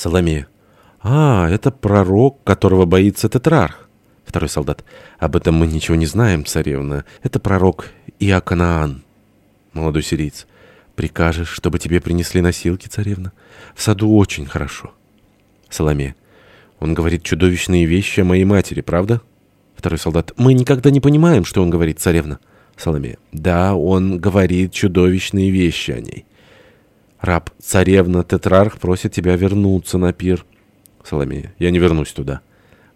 Соломея. А, это пророк, которого боится тетрарх. Второй солдат. Об этом мы ничего не знаем, царевна. Это пророк Иоканаан. Молодой сириец. Прикажешь, чтобы тебе принесли носилки, царевна? В саду очень хорошо. Соломея. Он говорит чудовищные вещи о моей матери, правда? Второй солдат. Мы никогда не понимаем, что он говорит, царевна. Соломея. Да, он говорит чудовищные вещи о ней. Раб. Царевна Тетрарх просит тебя вернуться на пир. Соломея. Я не вернусь туда.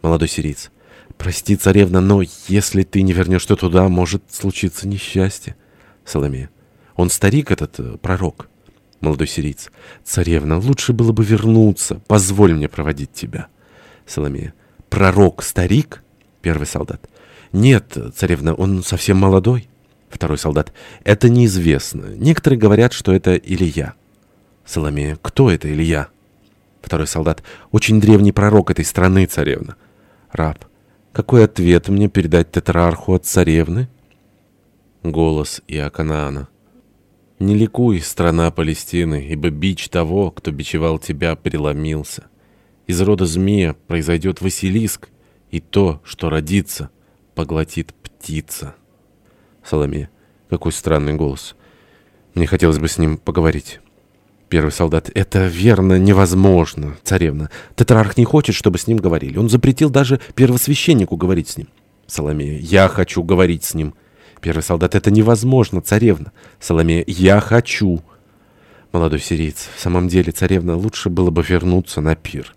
Молодой сириец. Прости, царевна, но если ты не вернешься туда, может случиться несчастье. Соломея. Он старик, этот э, пророк. Молодой сириец. Царевна, лучше было бы вернуться. Позволь мне проводить тебя. Соломея. Пророк старик? Первый солдат. Нет, царевна, он совсем молодой. Второй солдат. Это неизвестно. Некоторые говорят, что это Илья. Соломея. Кто это Илья? Второй солдат. Очень древний пророк этой страны, царевна. Раб. Какой ответ мне передать тетрарху от царевны? Голос Иоканаана. Не ликуй, страна Палестины, ибо бич того, кто бичевал тебя, преломился. Из рода змея произойдет Василиск, и то, что родится, поглотит птица. Соломея. Какой странный голос. Мне хотелось бы с ним поговорить. Первый солдат. Это верно невозможно, царевна. Тетрарх не хочет, чтобы с ним говорили. Он запретил даже первосвященнику говорить с ним. Соломея. Я хочу говорить с ним. Первый солдат. Это невозможно, царевна. Соломея. Я хочу. Молодой сириец. В самом деле, царевна, лучше было бы вернуться на пир.